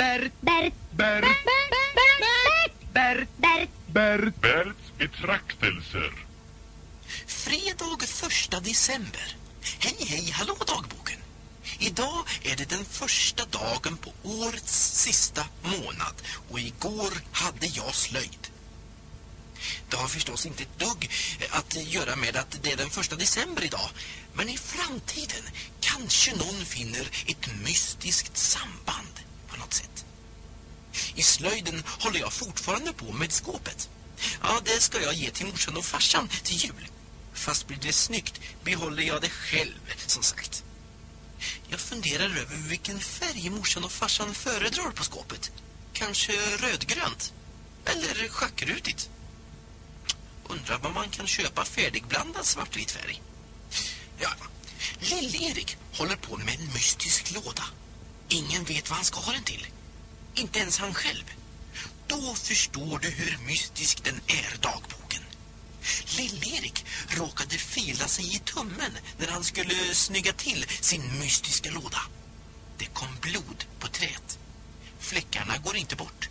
Bert, Bert, Bert, Bert, Bert, Bert. Bert. Berts betraktelser. Fredag första december. Hej, hej, hallå dagboken. Idag är det den första dagen på årets sista månad och igår hade jag slöjd. Det har förstås inte ett dugg att göra med att det är den första december idag. Men i framtiden kanske någon finner ett mystiskt samband annat sätt. I slöjden håller jag fortfarande på med skåpet. Ja, det ska jag ge till morsan och farsan till jul. Fast blir det snyggt behåller jag det själv, som sagt. Jag funderar över vilken färg morsan och farsan föredrar på skåpet. Kanske rödgrönt? Eller schackrutigt? Undrar vad man kan köpa färdigblandad svartvit färg. Ja, Lill-Erik håller på med en mystisk låda. Ingen vet vad han ska ha den till. Inte ens han själv. Då förstår du hur mystisk den är, dagboken. Lill-Erik råkade fila sig i tummen när han skulle snygga till sin mystiska låda. Det kom blod på träet. Fläckarna går inte bort.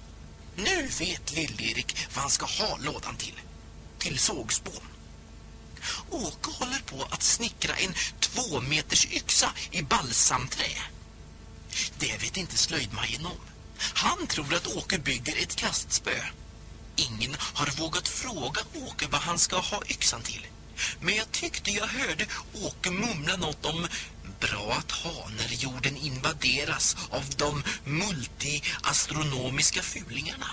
Nu vet Lill-Erik vad han ska ha lådan till. Till sågspån. Åke håller på att snickra en två meters yxa i balsamträ. Det vet inte slöjdmajen om. Han tror att Åke bygger ett kastspö. Ingen har vågat fråga Åke vad han ska ha yxan till. Men jag tyckte jag hörde Åke mumla något om bra att ha när jorden invaderas av de multiastronomiska fulingarna.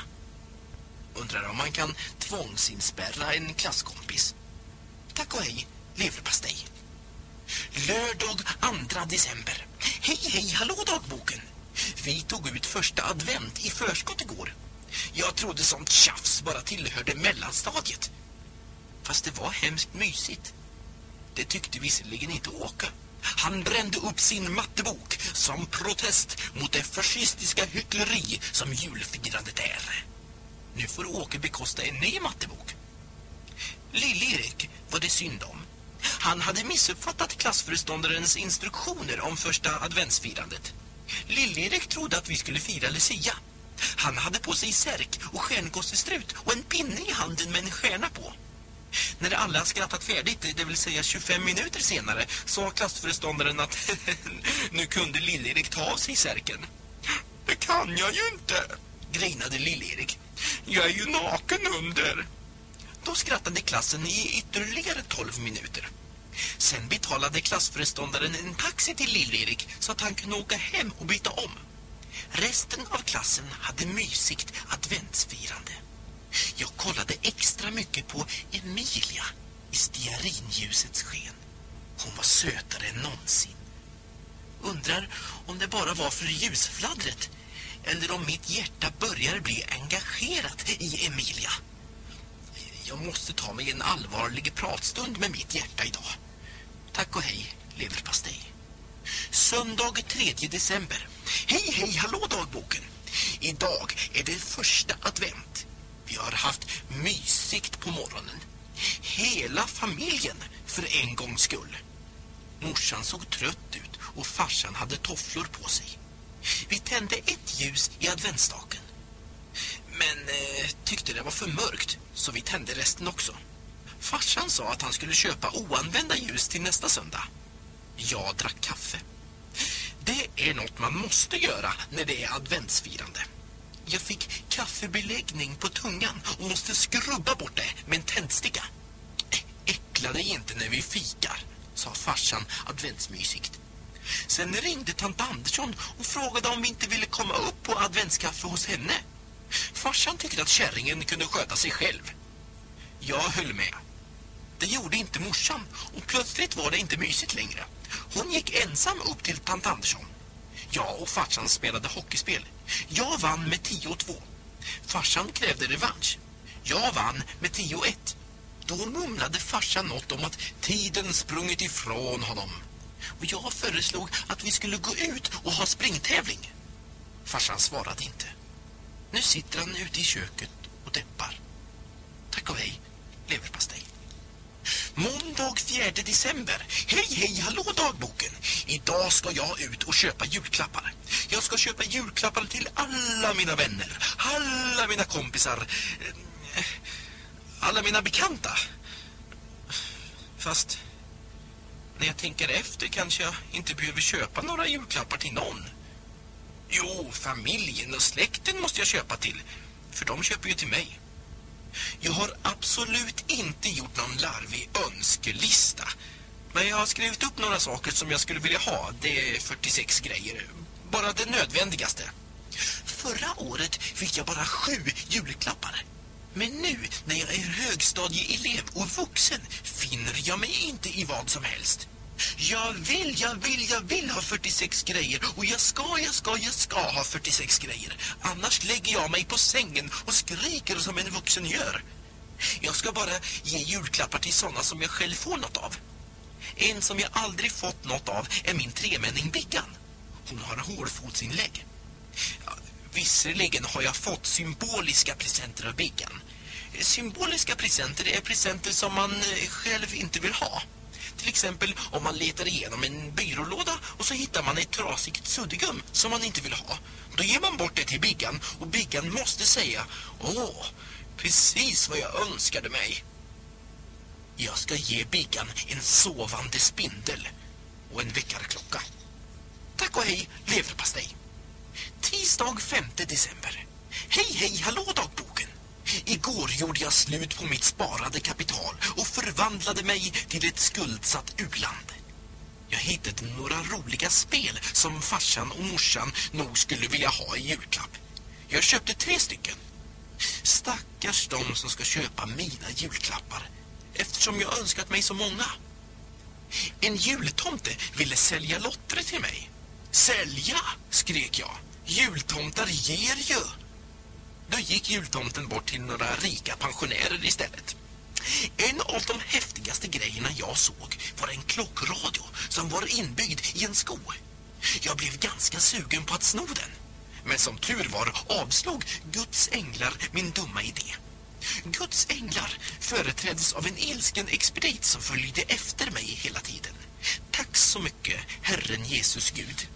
Undrar om man kan tvångsinspärra en klasskompis. Tack och hej, leverpastej. Lördag 2 december. Hej, hej, hallå dagboken. Vi tog ut första advent i förskott igår. Jag trodde sånt tjafs bara tillhörde mellanstadiet. Fast det var hemskt mysigt. Det tyckte visserligen inte Åke. Han brände upp sin mattebok som protest mot det fascistiska hyckleri som julfirandet är. Nu får Åke bekosta en ny mattebok. Lill-Erik var det synd om. Han hade missuppfattat klassföreståndarens instruktioner om första adventsfirandet. Lill-Erik trodde att vi skulle fira Lucia. Han hade på sig särk och stjärnkossestrut och en pinne i handen med en stjärna på. När alla skrattat färdigt, det vill säga 25 minuter senare, sa klassföreståndaren att nu kunde Lill-Erik ta av sig särken. Det kan jag ju inte, grinade Lill-Erik. Jag är ju naken under. Då skrattade klassen i ytterligare 12 minuter. Sen betalade klassföreståndaren en taxi till Lill-Erik så att han kunde åka hem och byta om. Resten av klassen hade mysigt adventsfirande. Jag kollade extra mycket på Emilia i stearinljusets sken. Hon var sötare än någonsin. Undrar om det bara var för ljusfladdret eller om mitt hjärta börjar bli engagerat i Emilia. Jag måste ta mig en allvarlig pratstund med mitt hjärta idag. Tack och hej, leverpastej. Söndag 3 december. Hej, hej, hallå dagboken. Idag är det första advent. Vi har haft mysigt på morgonen. Hela familjen för en gångs skull. Morsan såg trött ut och farsan hade tofflor på sig. Vi tände ett ljus i adventsstaken. Men eh, tyckte det var för mörkt så vi tände resten också. Farsan sa att han skulle köpa oanvända ljus till nästa söndag. Jag drack kaffe. Det är något man måste göra när det är adventsfirande. Jag fick kaffebeläggning på tungan och måste skrubba bort det med en tändsticka. Äckla dig inte när vi fikar, sa farsan adventsmysigt. Sen ringde tant Andersson och frågade om vi inte ville komma upp på adventskaffe hos henne. Farsan tyckte att kärringen kunde sköta sig själv. Jag höll med. Det gjorde inte morsan och plötsligt var det inte mysigt längre. Hon gick ensam upp till tant Andersson. Jag och farsan spelade hockeyspel. Jag vann med 10-2. Farsan krävde revansch. Jag vann med 10-1. Då mumlade farsan något om att tiden sprungit ifrån honom. Och jag föreslog att vi skulle gå ut och ha springtävling. Farsan svarade inte. Nu sitter han ute i köket och deppar. Tack och hej, leverpastej. Måndag 4 december. Hej, hej, hallå dagboken. Idag ska jag ut och köpa julklappar. Jag ska köpa julklappar till alla mina vänner, alla mina kompisar, eh, alla mina bekanta. Fast när jag tänker efter kanske jag inte behöver köpa några julklappar till någon. Jo, familjen och släkten måste jag köpa till, för de köper ju till mig. Jag har absolut inte gjort någon larvig önskelista. Men jag har skrivit upp några saker som jag skulle vilja ha. Det är 46 grejer. Bara det nödvändigaste. Förra året fick jag bara sju julklappar. Men nu, när jag är högstadieelev och vuxen, finner jag mig inte i vad som helst. Jag vill, jag vill, jag vill ha 46 grejer och jag ska, jag ska, jag ska ha 46 grejer. Annars lägger jag mig på sängen och skriker som en vuxen gör. Jag ska bara ge julklappar till sådana som jag själv får något av. En som jag aldrig fått något av är min tremänning Biggan. Hon har hårfotsinlägg. Ja, visserligen har jag fått symboliska presenter av Biggan. Symboliska presenter är presenter som man eh, själv inte vill ha. Till exempel om man letar igenom en byrålåda och så hittar man ett trasigt suddgum som man inte vill ha. Då ger man bort det till Biggan och Biggan måste säga Åh, precis vad jag önskade mig. Jag ska ge Biggan en sovande spindel och en väckarklocka. Tack och hej, leverpastej. Tisdag 5 december. Hej, hej, hallå dagbok! Igår gjorde jag slut på mitt sparade kapital och förvandlade mig till ett skuldsatt uland. Jag hittade några roliga spel som farsan och morsan nog skulle vilja ha i julklapp. Jag köpte tre stycken. Stackars de som ska köpa mina julklappar eftersom jag önskat mig så många. En jultomte ville sälja lotter till mig. Sälja, skrek jag. Jultomtar ger ju. Då gick jultomten bort till några rika pensionärer istället. En av de häftigaste grejerna jag såg var en klockradio som var inbyggd i en sko. Jag blev ganska sugen på att sno den. Men som tur var avslog Guds änglar min dumma idé. Guds änglar företräddes av en ilsken expedit som följde efter mig hela tiden. Tack så mycket, Herren Jesus Gud.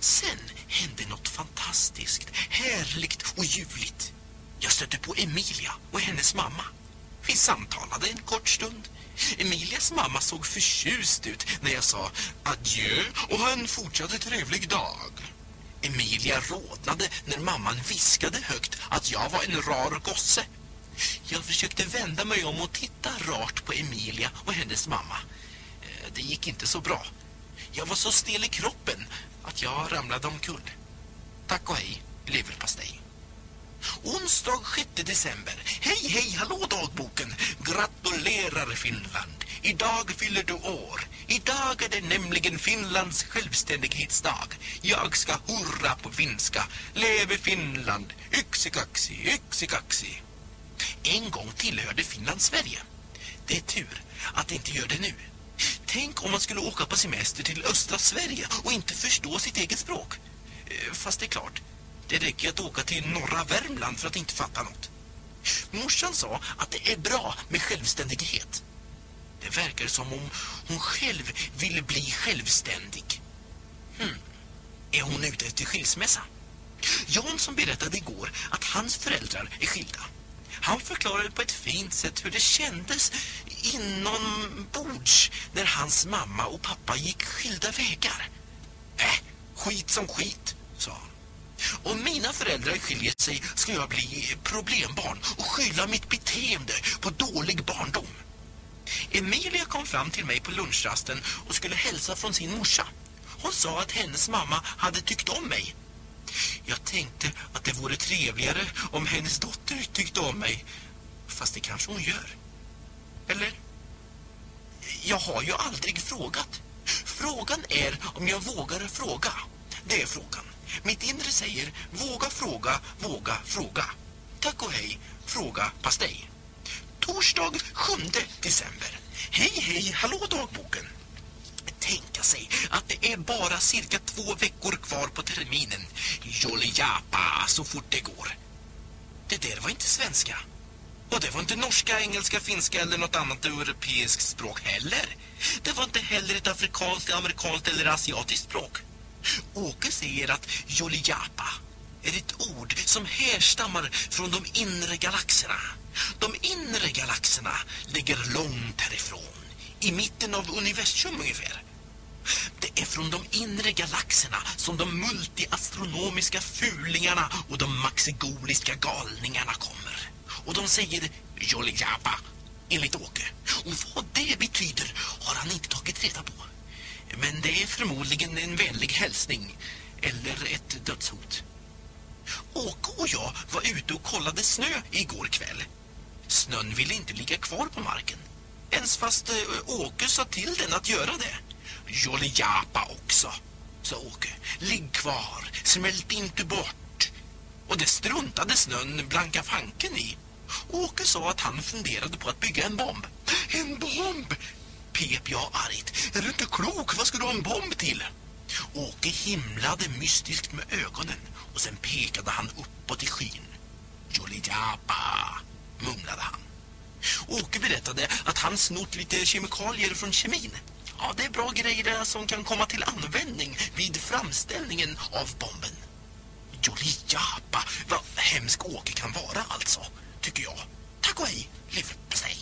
Sen hände något fantastiskt, härligt och ljuvligt. Jag stötte på Emilia och hennes mamma. Vi samtalade en kort stund. Emilias mamma såg förtjust ut när jag sa adjö och ha en fortsatt trevlig dag. Emilia rådnade när mamman viskade högt att jag var en rar gosse. Jag försökte vända mig om och titta rart på Emilia och hennes mamma. Eh, det gick inte så bra. Jag var så stel i kroppen att jag ramlade omkull. Tack och hej, leverpastej. Onsdag 6 december. Hej, hej, hallå dagboken. Gratulerar Finland. Idag fyller du år. Idag är det nämligen Finlands självständighetsdag. Jag ska hurra på finska. Leve Finland. Yxikaxi, yxikaxi. En gång tillhörde Finland Sverige. Det är tur att det inte gör det nu. Tänk om man skulle åka på semester till östra Sverige och inte förstå sitt eget språk. Eh, fast det är klart, det räcker att åka till norra Värmland för att inte fatta något. Morsan sa att det är bra med självständighet. Det verkar som om hon själv ville bli självständig. Hmm. Är hon ute efter skilsmässa? Jansson berättade igår att hans föräldrar är skilda. Han förklarade på ett fint sätt hur det kändes inombords när hans mamma och pappa gick skilda vägar. Äh, skit som skit, sa han. Om mina föräldrar skiljer sig ska jag bli problembarn och skylla mitt beteende på dålig barndom. Emilia kom fram till mig på lunchrasten och skulle hälsa från sin morsa. Hon sa att hennes mamma hade tyckt om mig. Jag tänkte att det vore trevligare om hennes dotter tyckte om mig. Fast det kanske hon gör. Eller? Jag har ju aldrig frågat. Frågan är om jag vågar fråga. Det är frågan. Mitt inre säger våga fråga, våga fråga. Tack och hej, fråga pastej. Torsdag 7 december. Hej, hej, hallå dagboken. Tänka sig att det är bara cirka två veckor kvar på terminen. Jollijapa, så fort det går. Det där var inte svenska. Och det var inte norska, engelska, finska eller något annat europeiskt språk heller. Det var inte heller ett afrikanskt, amerikanskt eller asiatiskt språk. Åke säger att Joliapa är ett ord som härstammar från de inre galaxerna. De inre galaxerna ligger långt härifrån, i mitten av universum ungefär. Det är från de inre galaxerna som de multiastronomiska fulingarna och de maxigoliska galningarna kommer. Och de säger 'jolijapa' enligt Åke. Och vad det betyder har han inte tagit reda på. Men det är förmodligen en vänlig hälsning eller ett dödshot. Åke och jag var ute och kollade snö igår kväll. Snön ville inte ligga kvar på marken. Ens fast eh, Åke sa till den att göra det. 'Jolijapa' också, sa Åke. Ligg kvar, smält inte bort. Och det struntade snön blanka fanken i. Åke sa att han funderade på att bygga en bomb. En bomb! Pep jag argt. Är du inte klok? Vad ska du ha en bomb till? Åke himlade mystiskt med ögonen och sen pekade han uppåt i skyn. Jolijapa, mumlade han. Åke berättade att han snott lite kemikalier från kemin. Ja, det är bra grejer som kan komma till användning vid framställningen av bomben. Jolijapa, vad hemsk Åke kan vara alltså, tycker jag. Tack och hej, leverpastej.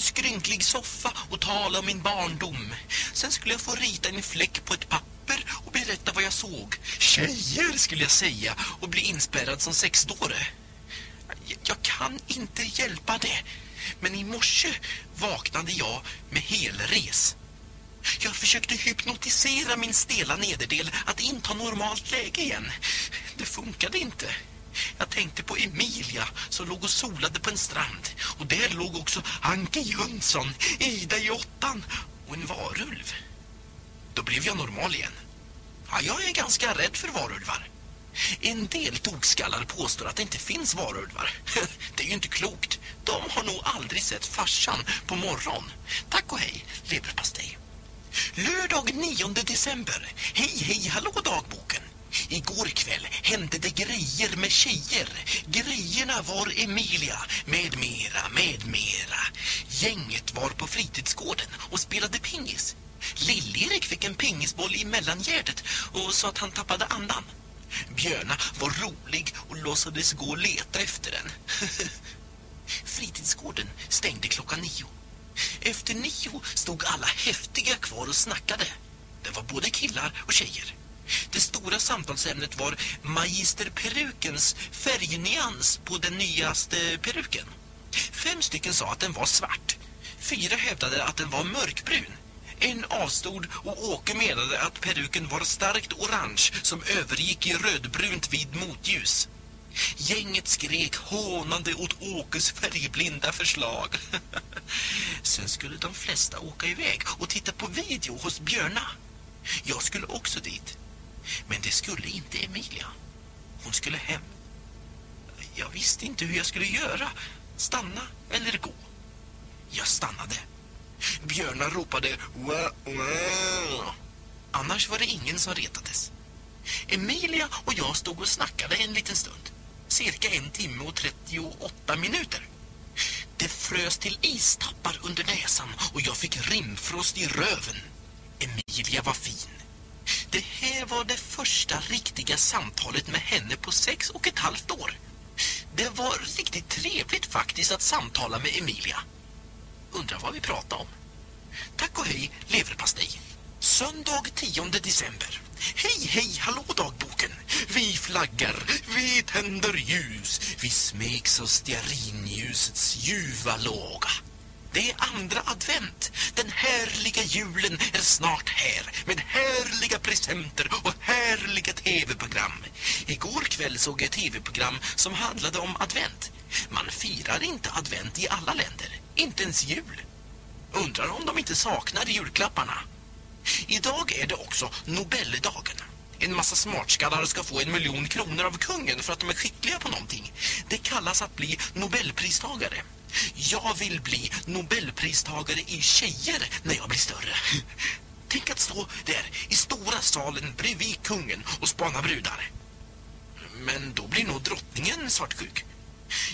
En skrynklig soffa och tala om min barndom. Sen skulle jag få rita en fläck på ett papper och berätta vad jag såg. Tjejer skulle jag säga och bli inspärrad som sexdåre. Jag, jag kan inte hjälpa det. Men i morse vaknade jag med helres. Jag försökte hypnotisera min stela nederdel att inta normalt läge igen. Det funkade inte. Jag tänkte på Emilia som låg och solade på en strand. Och där låg också Anke Jönsson, Ida i åttan och en varulv. Då blev jag normal igen. Ja, jag är ganska rädd för varulvar. En del tokskallar påstår att det inte finns varulvar. Det är ju inte klokt. De har nog aldrig sett farsan på morgon. Tack och hej, leverpastej. Lördag 9 december. Hej, hej, hallå dagboken. Igår kväll hände det grejer med tjejer. Grejerna var Emilia, med mera, med mera. Gänget var på fritidsgården och spelade pingis. Lill-Erik fick en pingisboll i mellangärdet och sa att han tappade andan. Björna var rolig och låtsades gå och leta efter den. Fritidsgården stängde klockan nio. Efter nio stod alla häftiga kvar och snackade. Det var både killar och tjejer. Det stora samtalsämnet var magisterperukens färgnyans på den nyaste peruken. Fem stycken sa att den var svart. Fyra hävdade att den var mörkbrun. En avstod och Åke menade att peruken var starkt orange som övergick i rödbrunt vid motljus. Gänget skrek hånande åt Åkes färgblinda förslag. Sen skulle de flesta åka iväg och titta på video hos Björna. Jag skulle också dit. Men det skulle inte Emilia. Hon skulle hem. Jag visste inte hur jag skulle göra. Stanna eller gå. Jag stannade. Björnar ropade wah, wah. Annars var det ingen som retades. Emilia och jag stod och snackade en liten stund. Cirka en timme och 38 minuter. Det frös till istappar under näsan och jag fick rimfrost i röven. Emilia var fin. Det här var det första riktiga samtalet med henne på sex och ett halvt år. Det var riktigt trevligt faktiskt att samtala med Emilia. Undrar vad vi pratade om. Tack och hej, leverpastej. Söndag 10 december. Hej, hej, hallå dagboken. Vi flaggar, vi tänder ljus, vi smeks av stearinljusets ljuva låga. Det är andra advent. Den härliga julen är snart här med härliga presenter och härliga tv-program. Igår kväll såg jag ett tv-program som handlade om advent. Man firar inte advent i alla länder, inte ens jul. Undrar om de inte saknar julklapparna. Idag är det också Nobeldagen. En massa smartskallar ska få en miljon kronor av kungen för att de är skickliga på någonting. Det kallas att bli Nobelpristagare. Jag vill bli Nobelpristagare i tjejer när jag blir större. Tänk att stå där i stora salen bredvid kungen och spana brudar. Men då blir nog drottningen svartsjuk.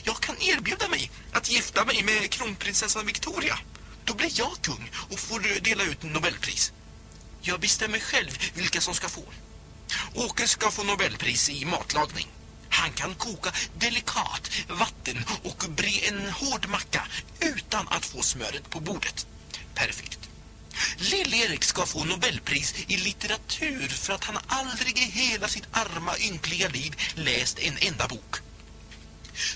Jag kan erbjuda mig att gifta mig med kronprinsessan Victoria. Då blir jag kung och får dela ut Nobelpris. Jag bestämmer själv vilka som ska få. Åke ska få Nobelpris i matlagning. Han kan koka delikat vatten och bre en hård macka utan att få smöret på bordet. Perfekt. Lill-Erik ska få Nobelpris i litteratur för att han aldrig i hela sitt arma, ynkliga liv läst en enda bok.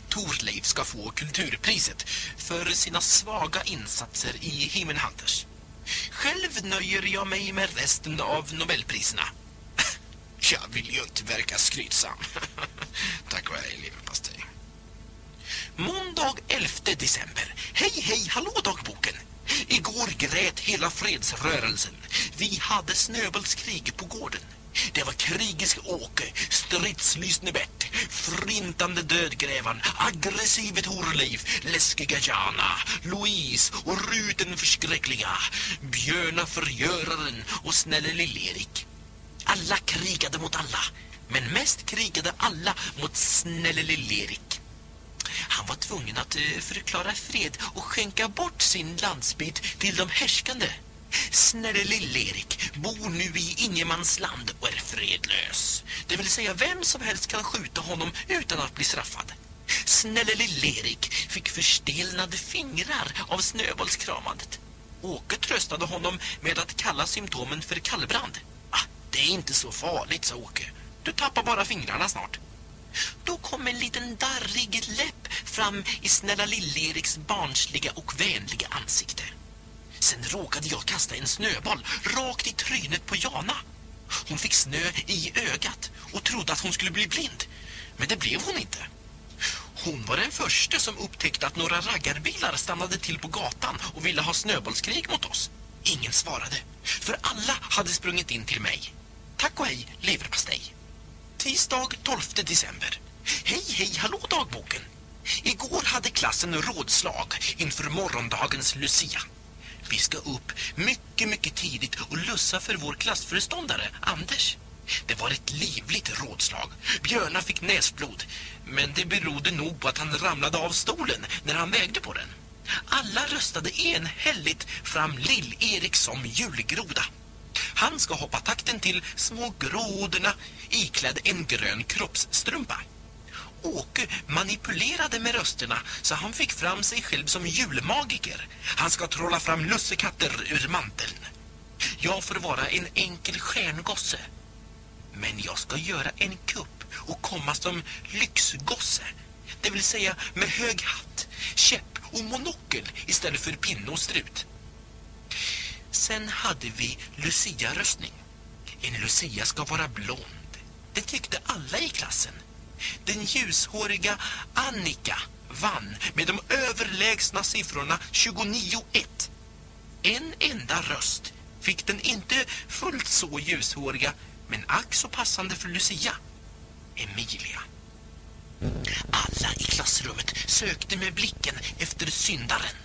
Torleif ska få kulturpriset för sina svaga insatser i Himmelhunters. Själv nöjer jag mig med resten av Nobelpriserna. Jag vill ju inte verka skrytsam. Tack och hej, leverpastej. Måndag 11 december. Hej, hej, hallå dagboken. Igår grät hela fredsrörelsen. Vi hade snöbollskrig på gården. Det var krigisk Åke, stridslystne Bert, frintande dödgrävan, aggressivet horliv, läskiga Jana, Louise och Ruten förskräckliga, Björna förgöraren och snälle Lill-Erik. Alla krigade mot alla, men mest krigade alla mot snälle Lill-Erik. Han var tvungen att eh, förklara fred och skänka bort sin landsbygd till de härskande. Snälle Lill-Erik bor nu i ingenmansland och är fredlös. Det vill säga vem som helst kan skjuta honom utan att bli straffad. Snälle Lill-Erik fick förstelnade fingrar av snöbollskramandet. Åke tröstade honom med att kalla symptomen för kallbrand. Det är inte så farligt, sa Åke. Du tappar bara fingrarna snart. Då kom en liten darrig läpp fram i snälla Lill-Eriks barnsliga och vänliga ansikte. Sen råkade jag kasta en snöboll rakt i trynet på Jana. Hon fick snö i ögat och trodde att hon skulle bli blind. Men det blev hon inte. Hon var den första som upptäckte att några raggarbilar stannade till på gatan och ville ha snöbollskrig mot oss. Ingen svarade, för alla hade sprungit in till mig. Tack och hej, leverpastej. Tisdag 12 december. Hej, hej, hallå dagboken. Igår hade klassen rådslag inför morgondagens Lucia. Vi ska upp mycket, mycket tidigt och lussa för vår klassföreståndare, Anders. Det var ett livligt rådslag. Björna fick näsblod, men det berodde nog på att han ramlade av stolen när han vägde på den. Alla röstade enhälligt fram Lill-Erik som julgroda. Han ska hoppa takten till små grodorna iklädd en grön kroppsstrumpa. Åke manipulerade med rösterna så han fick fram sig själv som julmagiker. Han ska trolla fram lussekatter ur manteln. Jag får vara en enkel stjärngosse. Men jag ska göra en kupp och komma som lyxgosse. Det vill säga med hög hatt, käpp och monokel istället för pinne och strut. Sen hade vi Lucia-röstning. En Lucia ska vara blond. Det tyckte alla i klassen. Den ljushåriga Annika vann med de överlägsna siffrorna 29-1. En enda röst fick den inte fullt så ljushåriga men ack så passande för Lucia. Emilia. Alla i klassrummet sökte med blicken efter syndaren.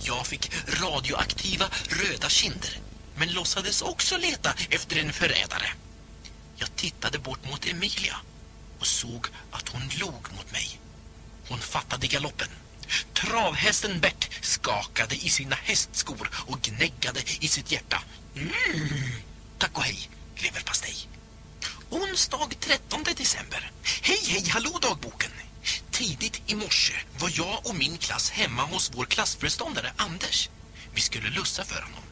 Jag fick radioaktiva röda kinder men låtsades också leta efter en förrädare. Jag tittade bort mot Emilia och såg att hon log mot mig. Hon fattade galoppen. Travhästen Bert skakade i sina hästskor och gnäggade i sitt hjärta. Mm, tack och hej, leverpastej. Onsdag 13 december. Hej, hej, hallå dagboken. Tidigt i morse var jag och min klass hemma hos vår klassföreståndare Anders. Vi skulle lussa för honom.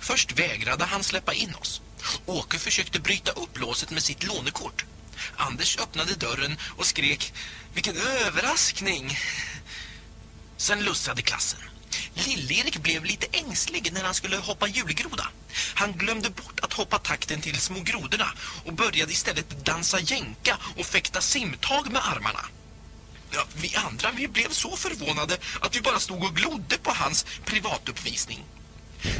Först vägrade han släppa in oss. Åke försökte bryta upp låset med sitt lånekort. Anders öppnade dörren och skrek Vilken överraskning! Sen lussade klassen. Lill-Erik blev lite ängslig när han skulle hoppa julgroda. Han glömde bort att hoppa takten till små grodorna och började istället dansa jänka och fäkta simtag med armarna. Ja, vi andra vi blev så förvånade att vi bara stod och glodde på hans privatuppvisning.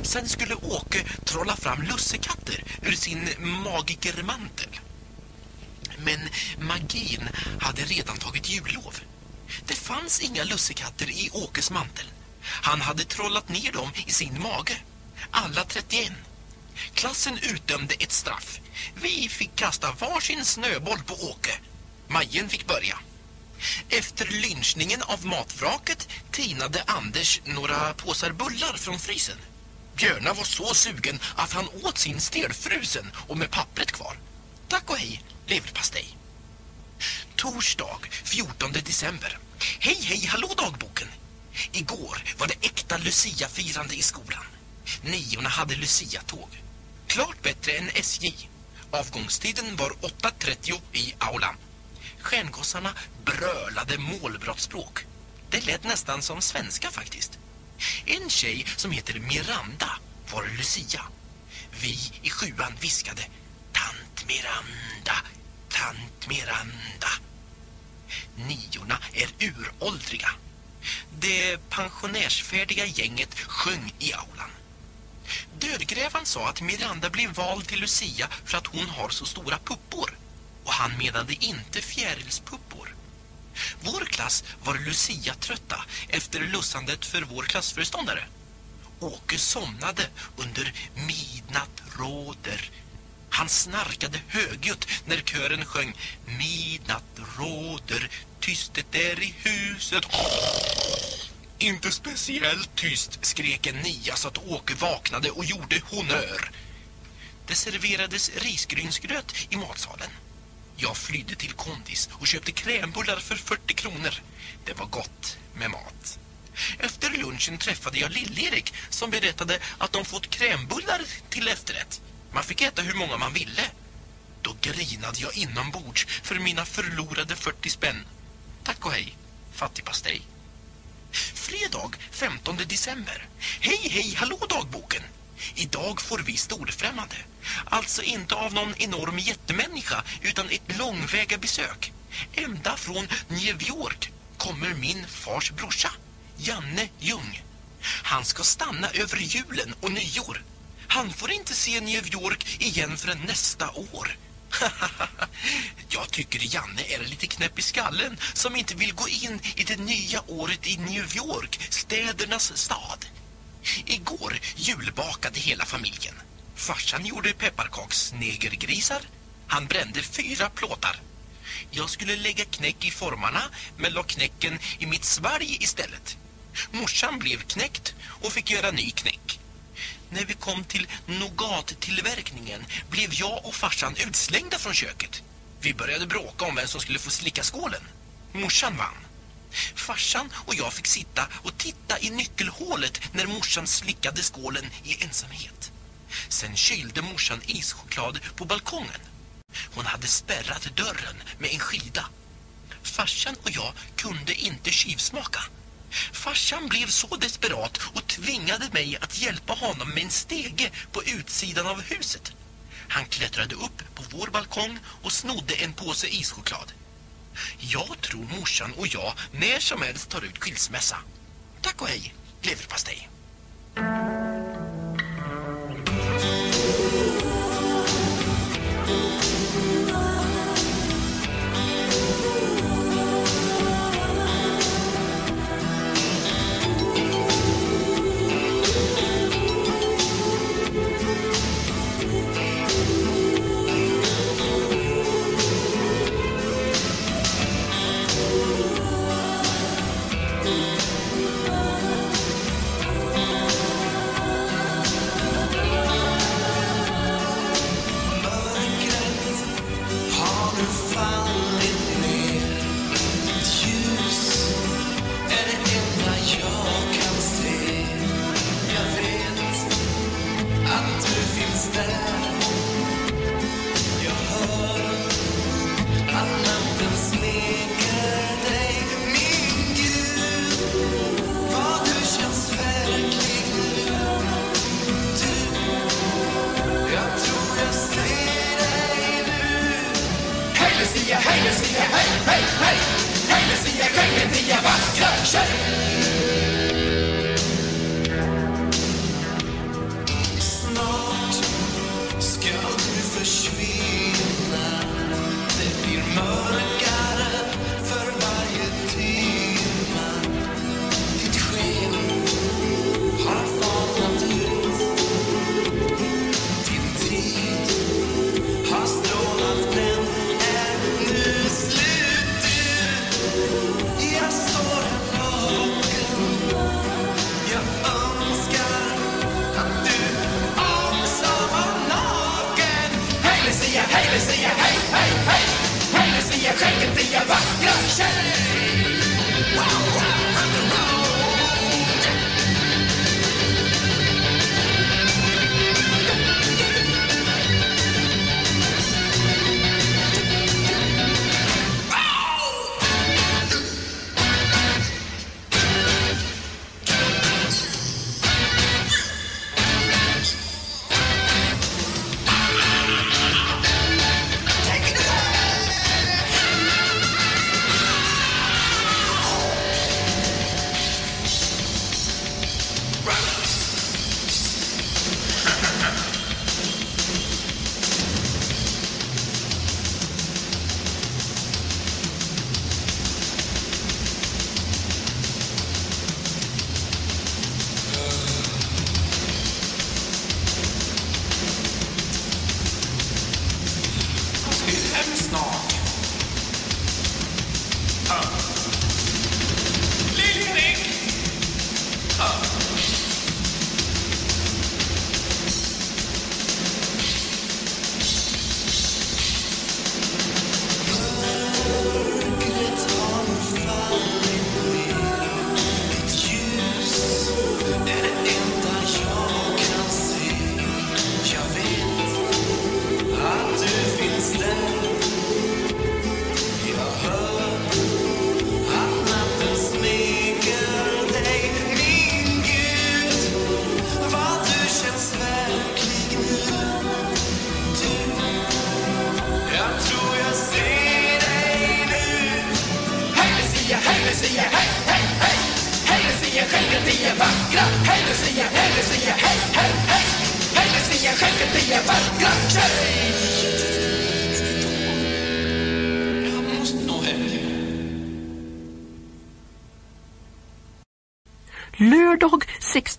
Sen skulle Åke trolla fram lussekatter ur sin magikermantel. Men magin hade redan tagit jullov. Det fanns inga lussekatter i Åkes mantel. Han hade trollat ner dem i sin mage. Alla 31. Klassen utdömde ett straff. Vi fick kasta varsin snöboll på Åke. Majen fick börja. Efter lynchningen av matvraket tinade Anders några påsar bullar från frysen. Björna var så sugen att han åt sin stelfrusen och med pappret kvar. Tack och hej, leverpastej. Torsdag 14 december. Hej, hej, hallå dagboken. Igår var det äkta Lucia-firande i skolan. Niorna hade Lucia-tåg. Klart bättre än SJ. Avgångstiden var 8.30 i aulan. Stjärngossarna brölade målbrottsspråk. Det lät nästan som svenska faktiskt. En tjej som heter Miranda var Lucia. Vi i sjuan viskade Tant Miranda, tant Miranda. Niorna är uråldriga. Det pensionärsfärdiga gänget sjöng i aulan. Dödgrävan sa att Miranda blev vald till Lucia för att hon har så stora puppor. Och han menade inte fjärilspuppor. Vår klass var Lucia-trötta efter lussandet för vår klassföreståndare. Åke somnade under midnatt råder. Han snarkade högljutt när kören sjöng Midnatt råder, tystet är i huset. Inte speciellt tyst, skrek en nia så att Åke vaknade och gjorde honör. Det serverades risgrynsgröt i matsalen. Jag flydde till kondis och köpte krämbullar för 40 kronor. Det var gott med mat. Efter lunchen träffade jag Lill-Erik som berättade att de fått krämbullar till efterrätt. Man fick äta hur många man ville. Då grinade jag inombords för mina förlorade 40 spänn. Tack och hej, fattigpastej. Fredag 15 december. Hej, hej, hallå dagboken. Idag får vi storfrämmande. Alltså inte av någon enorm jättemänniska utan ett långväga besök. Ända från New York kommer min fars brorsa, Janne Ljung. Han ska stanna över julen och nyår. Han får inte se New York igen förrän nästa år. Jag tycker Janne är lite knäpp i skallen som inte vill gå in i det nya året i New York, städernas stad. Igår julbakade hela familjen. Farsan gjorde pepparkaksnegergrisar. Han brände fyra plåtar. Jag skulle lägga knäck i formarna men la knäcken i mitt svalg istället. Morsan blev knäckt och fick göra ny knäck. När vi kom till nougattillverkningen blev jag och farsan utslängda från köket. Vi började bråka om vem som skulle få slicka skålen. Morsan vann. Farsan och jag fick sitta och titta i nyckelhålet när morsan slickade skålen i ensamhet. Sen kylde morsan ischoklad på balkongen. Hon hade spärrat dörren med en skida. Farsan och jag kunde inte tjuvsmaka. Farsan blev så desperat och tvingade mig att hjälpa honom med en stege på utsidan av huset. Han klättrade upp på vår balkong och snodde en påse ischoklad. Jag tror morsan och jag när som helst tar ut skilsmässa. Tack och hej, leverpastej.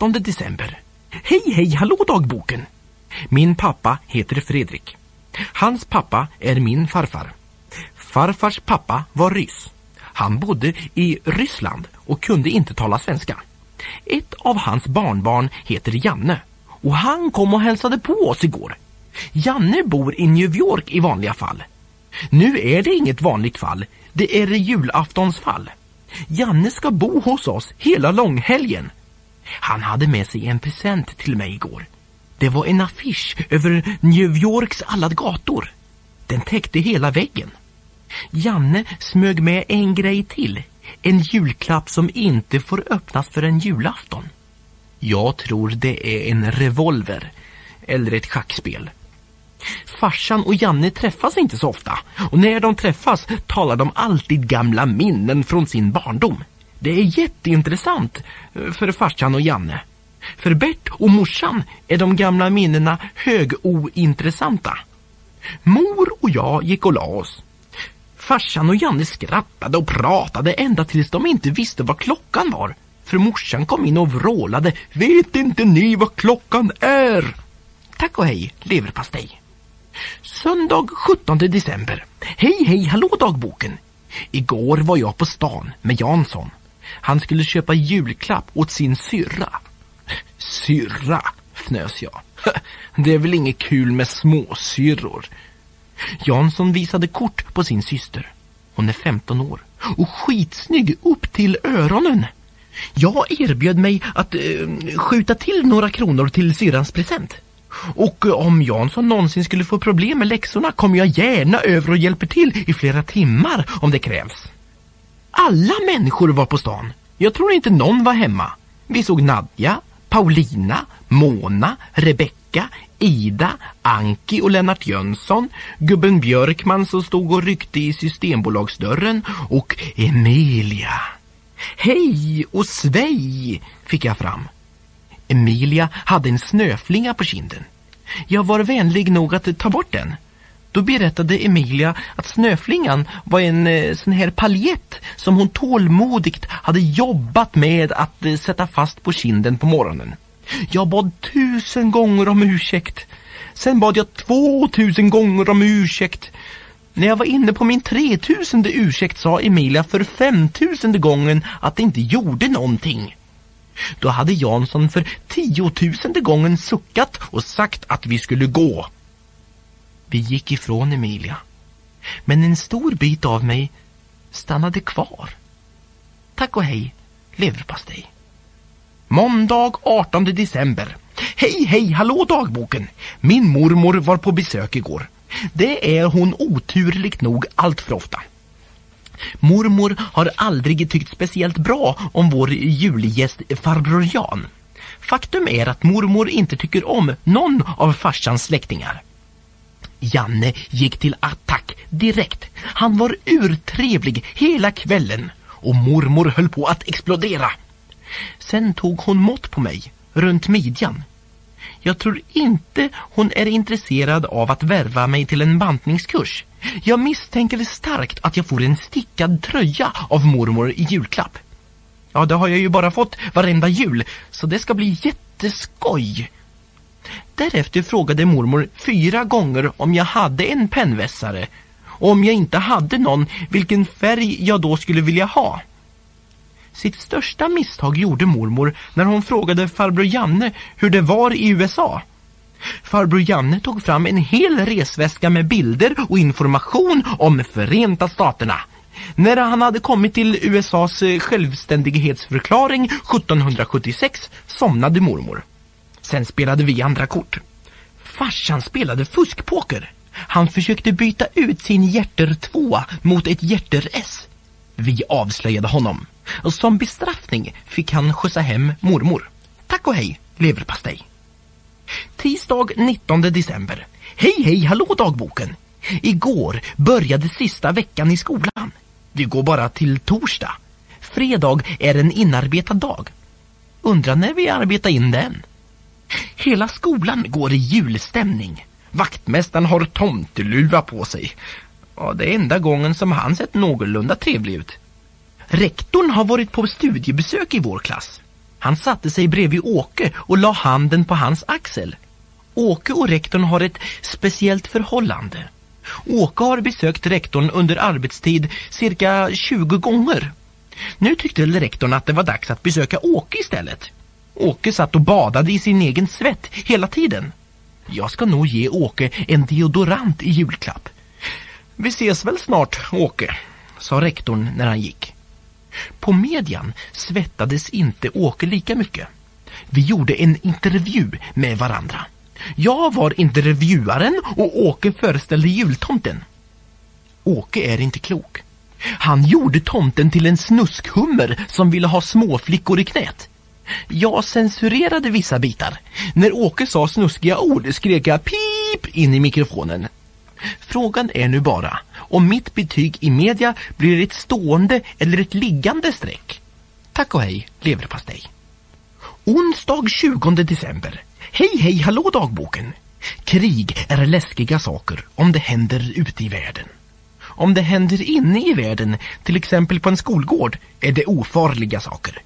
18 december. Hej, hej, hallå dagboken! Min pappa heter Fredrik. Hans pappa är min farfar. Farfars pappa var ryss. Han bodde i Ryssland och kunde inte tala svenska. Ett av hans barnbarn heter Janne och han kom och hälsade på oss igår. Janne bor i New York i vanliga fall. Nu är det inget vanligt fall, det är julaftonsfall. Janne ska bo hos oss hela långhelgen. Han hade med sig en present till mig igår. Det var en affisch över New Yorks alla gator. Den täckte hela väggen. Janne smög med en grej till. En julklapp som inte får öppnas förrän julafton. Jag tror det är en revolver. Eller ett schackspel. Farsan och Janne träffas inte så ofta och när de träffas talar de alltid gamla minnen från sin barndom. Det är jätteintressant för farsan och Janne. För Bert och morsan är de gamla minnena högointressanta. Mor och jag gick och la oss. Farsan och Janne skrattade och pratade ända tills de inte visste vad klockan var. För morsan kom in och vrålade Vet inte ni vad klockan är? Tack och hej, leverpastej. Söndag 17 december. Hej, hej, hallå dagboken. Igår var jag på stan med Jansson. Han skulle köpa julklapp åt sin syrra. Syrra, fnös jag. Det är väl inget kul med småsyrror. Jansson visade kort på sin syster. Hon är 15 år och skitsnygg upp till öronen. Jag erbjöd mig att eh, skjuta till några kronor till syrrans present. Och eh, om Jansson någonsin skulle få problem med läxorna kommer jag gärna över och hjälper till i flera timmar om det krävs. Alla människor var på stan. Jag tror inte någon var hemma. Vi såg Nadja, Paulina, Mona, Rebecka, Ida, Anki och Lennart Jönsson, gubben Björkman som stod och ryckte i systembolagsdörren och Emilia. Hej och svej fick jag fram. Emilia hade en snöflinga på kinden. Jag var vänlig nog att ta bort den. Då berättade Emilia att snöflingan var en eh, sån här paljett som hon tålmodigt hade jobbat med att eh, sätta fast på kinden på morgonen. Jag bad tusen gånger om ursäkt. Sen bad jag två tusen gånger om ursäkt. När jag var inne på min tretusende ursäkt sa Emilia för femtusende gången att det inte gjorde någonting. Då hade Jansson för tiotusende gången suckat och sagt att vi skulle gå. Vi gick ifrån Emilia. Men en stor bit av mig stannade kvar. Tack och hej, leverpastej. Måndag 18 december. Hej, hej, hallå dagboken! Min mormor var på besök igår. Det är hon oturligt nog allt för ofta. Mormor har aldrig tyckt speciellt bra om vår julgäst farbror Jan. Faktum är att mormor inte tycker om någon av farsans släktingar. Janne gick till attack direkt. Han var urtrevlig hela kvällen och mormor höll på att explodera. Sen tog hon mått på mig, runt midjan. Jag tror inte hon är intresserad av att värva mig till en bantningskurs. Jag misstänker starkt att jag får en stickad tröja av mormor i julklapp. Ja, det har jag ju bara fått varenda jul, så det ska bli jätteskoj. Därefter frågade mormor fyra gånger om jag hade en pennvässare och om jag inte hade någon, vilken färg jag då skulle vilja ha. Sitt största misstag gjorde mormor när hon frågade farbror Janne hur det var i USA. Farbror Janne tog fram en hel resväska med bilder och information om Förenta Staterna. När han hade kommit till USAs självständighetsförklaring 1776 somnade mormor. Sen spelade vi andra kort. Farsan spelade fuskpoker. Han försökte byta ut sin hjärter 2 mot ett hjärter S. Vi avslöjade honom. Och som bestraffning fick han skjutsa hem mormor. Tack och hej, leverpastej. Tisdag 19 december. Hej hej, hallå dagboken! Igår började sista veckan i skolan. Vi går bara till torsdag. Fredag är en inarbetad dag. Undrar när vi arbetar in den. Hela skolan går i julstämning. Vaktmästaren har tomteluva på sig. Ja, det är enda gången som han sett någorlunda trevlig ut. Rektorn har varit på studiebesök i vår klass. Han satte sig bredvid Åke och la handen på hans axel. Åke och rektorn har ett speciellt förhållande. Åke har besökt rektorn under arbetstid cirka 20 gånger. Nu tyckte rektorn att det var dags att besöka Åke istället. Åke satt och badade i sin egen svett hela tiden. Jag ska nog ge Åke en deodorant i julklapp. Vi ses väl snart, Åke, sa rektorn när han gick. På median svettades inte Åke lika mycket. Vi gjorde en intervju med varandra. Jag var intervjuaren och Åke föreställde jultomten. Åke är inte klok. Han gjorde tomten till en snuskhummer som ville ha småflickor i knät. Jag censurerade vissa bitar. När Åke sa snuskiga ord skrek jag pip in i mikrofonen. Frågan är nu bara om mitt betyg i media blir ett stående eller ett liggande streck. Tack och hej, leverpastej. Onsdag 20 december. Hej hej hallå dagboken. Krig är läskiga saker om det händer ute i världen. Om det händer inne i världen, till exempel på en skolgård, är det ofarliga saker.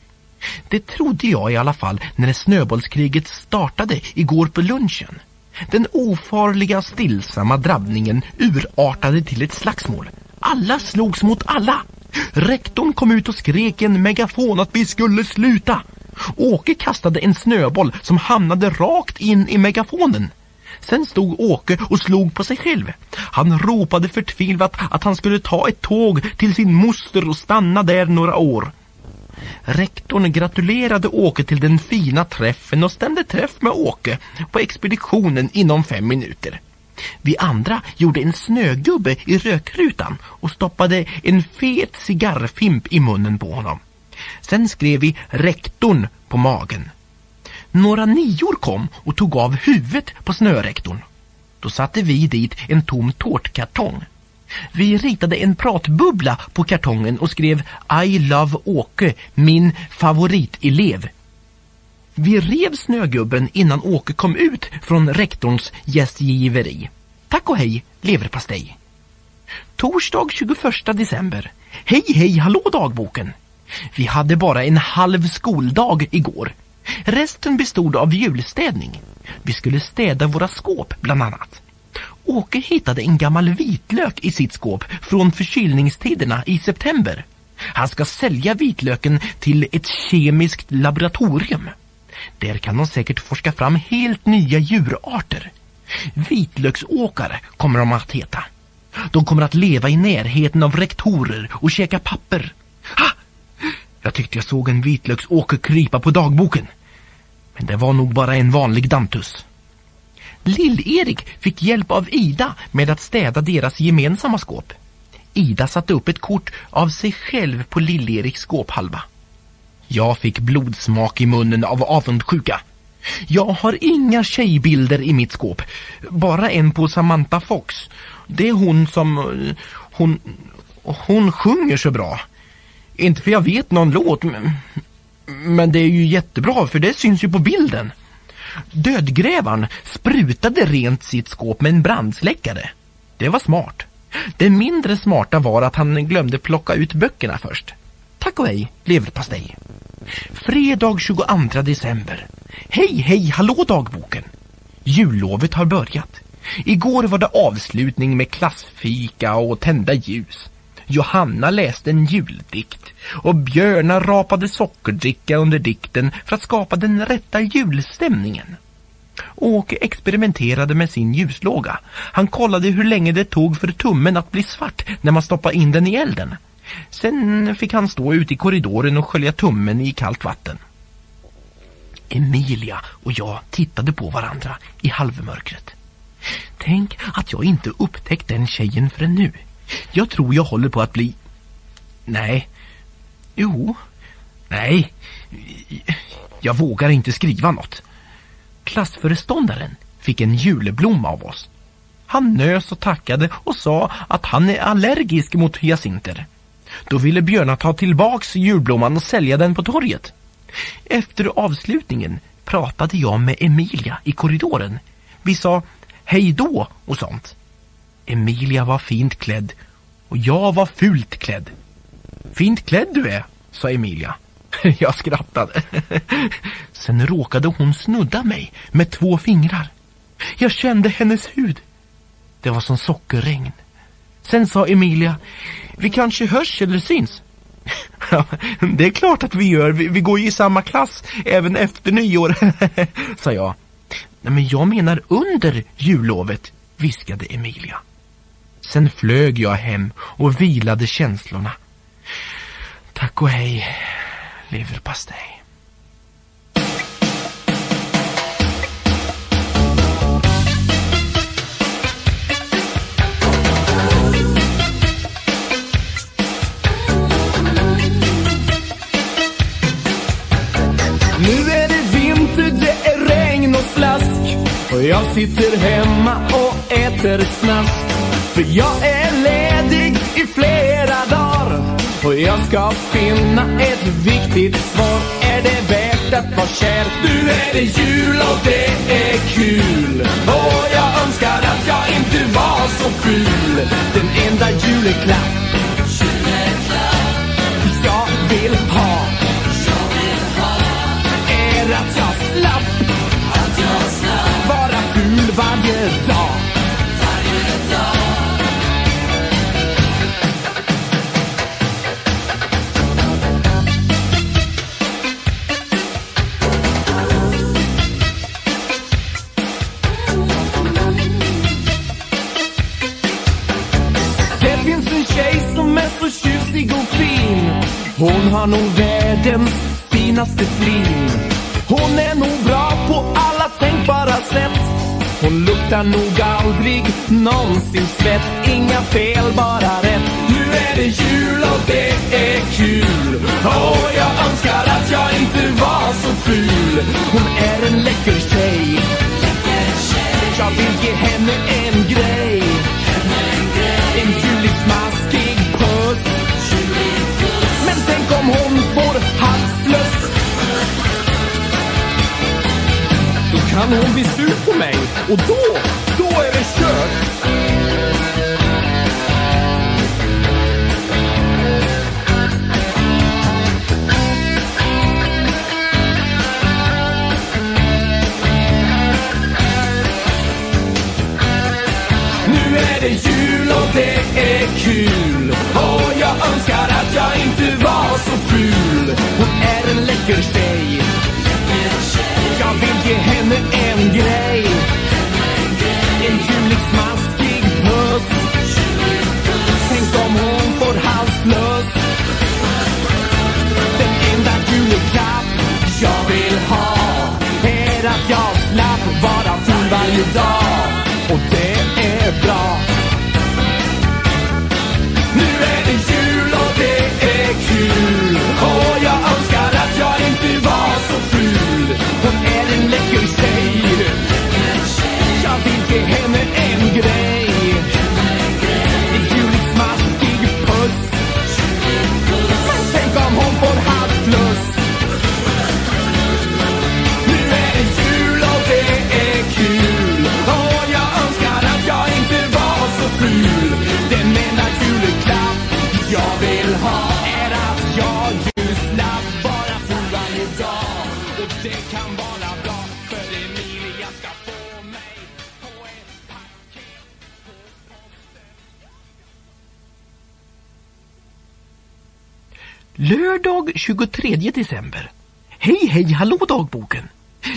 Det trodde jag i alla fall när snöbollskriget startade igår på lunchen. Den ofarliga stillsamma drabbningen urartade till ett slagsmål. Alla slogs mot alla. Rektorn kom ut och skrek i en megafon att vi skulle sluta. Åke kastade en snöboll som hamnade rakt in i megafonen. Sen stod Åke och slog på sig själv. Han ropade förtvivlat att han skulle ta ett tåg till sin moster och stanna där några år. Rektorn gratulerade Åke till den fina träffen och stämde träff med Åke på expeditionen inom fem minuter. Vi andra gjorde en snögubbe i rökrutan och stoppade en fet cigarrfimp i munnen på honom. Sen skrev vi rektorn på magen. Några nior kom och tog av huvudet på snörektorn. Då satte vi dit en tom tårtkartong. Vi ritade en pratbubbla på kartongen och skrev I love Åke, min favoritelev. Vi rev snögubben innan Åke kom ut från rektorns gästgiveri. Tack och hej, leverpastej. Torsdag 21 december. Hej hej hallå dagboken. Vi hade bara en halv skoldag igår. Resten bestod av julstädning. Vi skulle städa våra skåp bland annat. Åke hittade en gammal vitlök i sitt skåp från förkylningstiderna i september. Han ska sälja vitlöken till ett kemiskt laboratorium. Där kan de säkert forska fram helt nya djurarter. Vitlöksåkare kommer de att heta. De kommer att leva i närheten av rektorer och käka papper. Ha! Jag tyckte jag såg en vitlöksåker krypa på dagboken. Men det var nog bara en vanlig dantus. Lill-Erik fick hjälp av Ida med att städa deras gemensamma skåp. Ida satte upp ett kort av sig själv på Lill-Eriks skåphalva. Jag fick blodsmak i munnen av avundsjuka. Jag har inga tjejbilder i mitt skåp. Bara en på Samantha Fox. Det är hon som... Hon... Hon sjunger så bra. Inte för jag vet någon låt, men, men det är ju jättebra för det syns ju på bilden. Dödgrävaren sprutade rent sitt skåp med en brandsläckare. Det var smart. Det mindre smarta var att han glömde plocka ut böckerna först. Tack och hej, leverpastej. Fredag 22 december. Hej, hej, hallå dagboken. Jullovet har börjat. Igår var det avslutning med klassfika och tända ljus. Johanna läste en juldikt och Björna rapade sockerdricka under dikten för att skapa den rätta julstämningen. Åke experimenterade med sin ljuslåga. Han kollade hur länge det tog för tummen att bli svart när man stoppade in den i elden. Sen fick han stå ute i korridoren och skölja tummen i kallt vatten. Emilia och jag tittade på varandra i halvmörkret. Tänk att jag inte upptäckt den tjejen förrän nu. Jag tror jag håller på att bli... Nej. Jo. Nej. Jag vågar inte skriva något. Klassföreståndaren fick en julblomma av oss. Han nös och tackade och sa att han är allergisk mot hyacinter. Då ville Björna ta tillbaks julblomman och sälja den på torget. Efter avslutningen pratade jag med Emilia i korridoren. Vi sa hej då och sånt. Emilia var fint klädd och jag var fult klädd. Fint klädd du är, sa Emilia. Jag skrattade. Sen råkade hon snudda mig med två fingrar. Jag kände hennes hud. Det var som sockerregn. Sen sa Emilia, vi kanske hörs eller syns. Ja, det är klart att vi gör. Vi, vi går ju i samma klass även efter nyår, sa jag. Nej, men jag menar under jullovet, viskade Emilia. Sen flög jag hem och vilade känslorna. Tack och hej, leverpastej. Jag sitter hemma och äter snask. För jag är ledig i flera dagar. Och jag ska finna ett viktigt svar. Är det värt att vara kär? Nu är det jul och det är kul. Och jag önskar att jag inte var så ful. Den enda juleklapp varje dag. Det finns en tjej som är så tjusig och fin. Hon har nog världens finaste flin. Hon är nog bra på alla tänkbara sätt. Hon luktar nog aldrig någonsin svett. Inga fel, bara rätt. Nu är det jul och det är kul. Åh, jag önskar att jag inte var så ful. Hon är en läcker tjej. Jag vill ge henne en grej. En julig smaskig puss. Men tänk om hon får halsfluss. Då kan hon bli sur på mig och då, då är det kört. Nu är det jul och det är kul. Och jag önskar att jag inte var så ful. Hon är en läcker tjej. Bra nu är det jul och det är kul. Ha Är att jag ju slapp vara ful varje Och det kan vara bra För Emilia ska få mig på ett paket på posten Lördag 23 december. Hej, hej, hallå dagboken!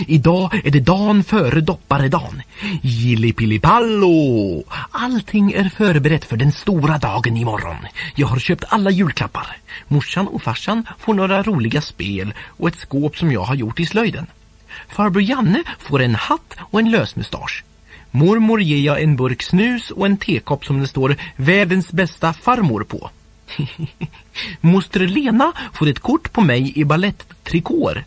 Idag är det dan före dopparedan. Gillipillipallo! Allting är förberett för den stora dagen imorgon. Jag har köpt alla julklappar. Morsan och farsan får några roliga spel och ett skåp som jag har gjort i slöjden. Farbror Janne får en hatt och en lösmustasch. Mormor ger jag en burk snus och en tekopp som det står Världens bästa farmor på. Moster Lena får ett kort på mig i baletttrikåer.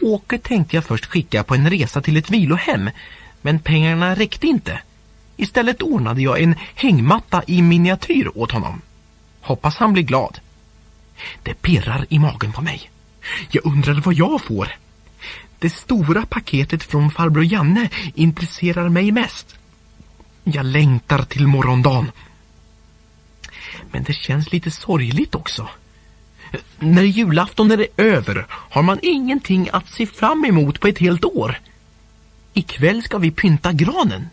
Åke tänkte jag först skicka på en resa till ett vilohem, men pengarna räckte inte. Istället ordnade jag en hängmatta i miniatyr åt honom. Hoppas han blir glad. Det pirrar i magen på mig. Jag undrar vad jag får. Det stora paketet från farbror Janne intresserar mig mest. Jag längtar till morgondagen. Men det känns lite sorgligt också. När julafton är över har man ingenting att se fram emot på ett helt år. Ikväll ska vi pynta granen.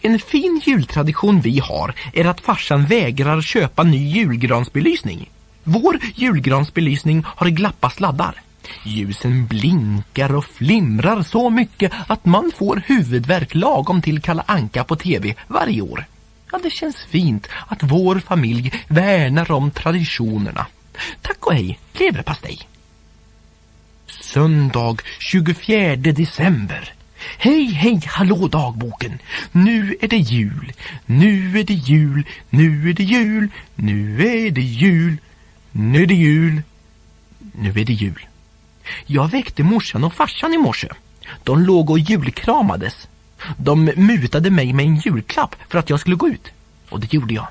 En fin jultradition vi har är att farsan vägrar köpa ny julgransbelysning. Vår julgransbelysning har glappa sladdar. Ljusen blinkar och flimrar så mycket att man får huvudvärk lagom till Kalla Anka på tv varje år. Ja, det känns fint att vår familj värnar om traditionerna. Tack och hej, leverpastej. Söndag 24 december. Hej, hej, hallå dagboken. Nu är det jul. Nu är det jul. Nu är det jul. Nu är det jul. Nu är det jul. Nu är det jul. Jag väckte morsan och farsan i morse. De låg och julkramades. De mutade mig med en julklapp för att jag skulle gå ut. Och det gjorde jag.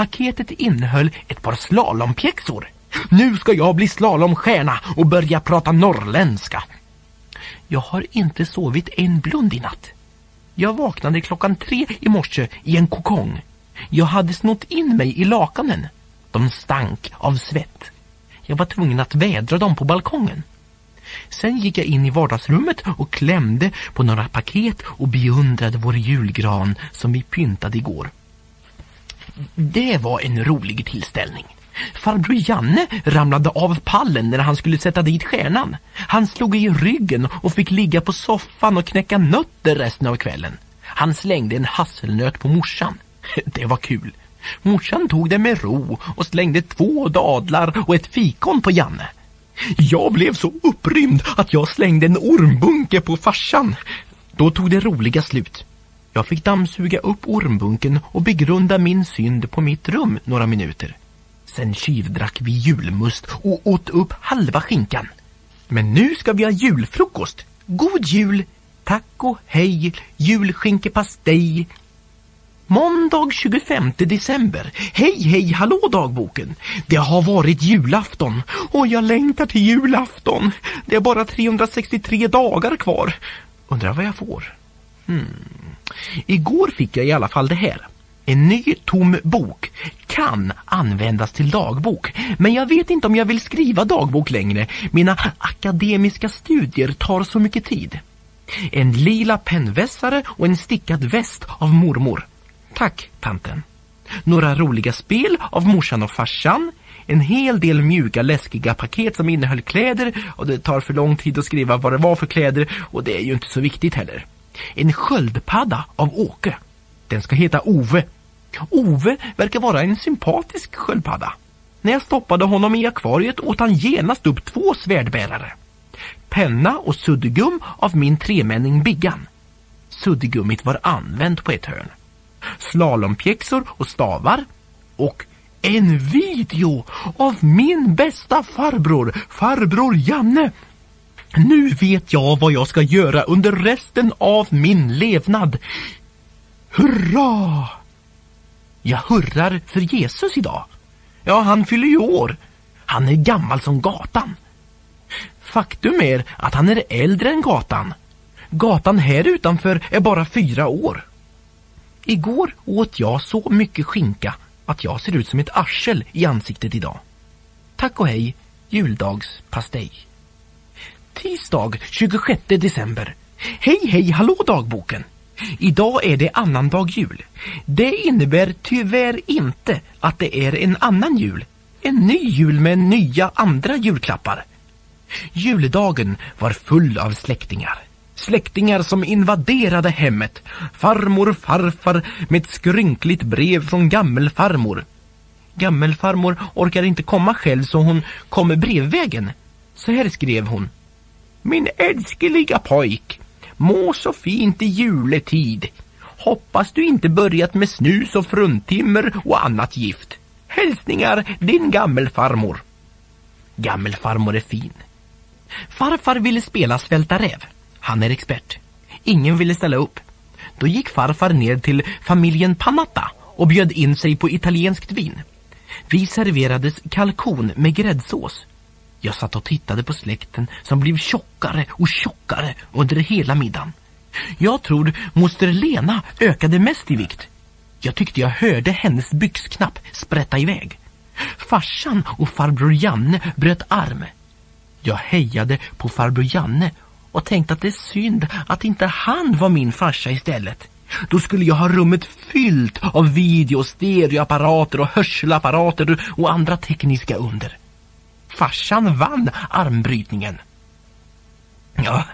Paketet innehöll ett par slalompjäxor. Nu ska jag bli slalomstjärna och börja prata norrländska. Jag har inte sovit en blund i natt. Jag vaknade klockan tre i morse i en kokong. Jag hade snott in mig i lakanen. De stank av svett. Jag var tvungen att vädra dem på balkongen. Sen gick jag in i vardagsrummet och klämde på några paket och beundrade vår julgran som vi pyntade igår. Det var en rolig tillställning. Farbror Janne ramlade av pallen när han skulle sätta dit stjärnan. Han slog i ryggen och fick ligga på soffan och knäcka nötter resten av kvällen. Han slängde en hasselnöt på morsan. Det var kul. Morsan tog det med ro och slängde två dadlar och ett fikon på Janne. Jag blev så upprymd att jag slängde en ormbunke på farsan. Då tog det roliga slut. Jag fick dammsuga upp ormbunken och begrunda min synd på mitt rum några minuter. Sen tjuvdrack vi julmust och åt upp halva skinkan. Men nu ska vi ha julfrukost. God jul! Tack och hej! Julskinkepastej! Måndag 25 december. Hej, hej, hallå dagboken. Det har varit julafton och jag längtar till julafton. Det är bara 363 dagar kvar. Undrar vad jag får? Hmm. Igår fick jag i alla fall det här. En ny tom bok kan användas till dagbok, men jag vet inte om jag vill skriva dagbok längre. Mina akademiska studier tar så mycket tid. En lila pennvässare och en stickad väst av mormor. Tack, tanten. Några roliga spel av morsan och farsan. En hel del mjuka läskiga paket som innehöll kläder och det tar för lång tid att skriva vad det var för kläder och det är ju inte så viktigt heller. En sköldpadda av Åke. Den ska heta Ove. Ove verkar vara en sympatisk sköldpadda. När jag stoppade honom i akvariet åt han genast upp två svärdbärare. Penna och suddgum av min tremänning Biggan. Suddgummit var använt på ett hörn. Slalompjäxor och stavar. Och en video av min bästa farbror, farbror Janne. Nu vet jag vad jag ska göra under resten av min levnad. Hurra! Jag hurrar för Jesus idag. Ja, han fyller ju år. Han är gammal som gatan. Faktum är att han är äldre än gatan. Gatan här utanför är bara fyra år. Igår åt jag så mycket skinka att jag ser ut som ett arsel i ansiktet idag. Tack och hej, juldagspastej. Tisdag 26 december. Hej hej hallå dagboken! Idag är det annandag jul. Det innebär tyvärr inte att det är en annan jul. En ny jul med nya andra julklappar. Juldagen var full av släktingar. Släktingar som invaderade hemmet. Farmor, farfar med ett skrynkligt brev från gammelfarmor. Gammelfarmor orkar inte komma själv så hon kommer brevvägen. Så här skrev hon. Min älskeliga pojk, må så fint i juletid. Hoppas du inte börjat med snus och fruntimmer och annat gift. Hälsningar din gammelfarmor. Gammelfarmor är fin. Farfar ville spela svälta räv. Han är expert. Ingen ville ställa upp. Då gick farfar ner till familjen Panatta och bjöd in sig på italienskt vin. Vi serverades kalkon med gräddsås. Jag satt och tittade på släkten som blev tjockare och tjockare under hela middagen. Jag tror moster Lena ökade mest i vikt. Jag tyckte jag hörde hennes byxknapp sprätta iväg. Farsan och farbror Janne bröt arm. Jag hejade på farbror Janne och tänkte att det är synd att inte han var min farsa istället. Då skulle jag ha rummet fyllt av video, stereoapparater och hörselapparater och andra tekniska under. Farsan vann armbrytningen. Ja,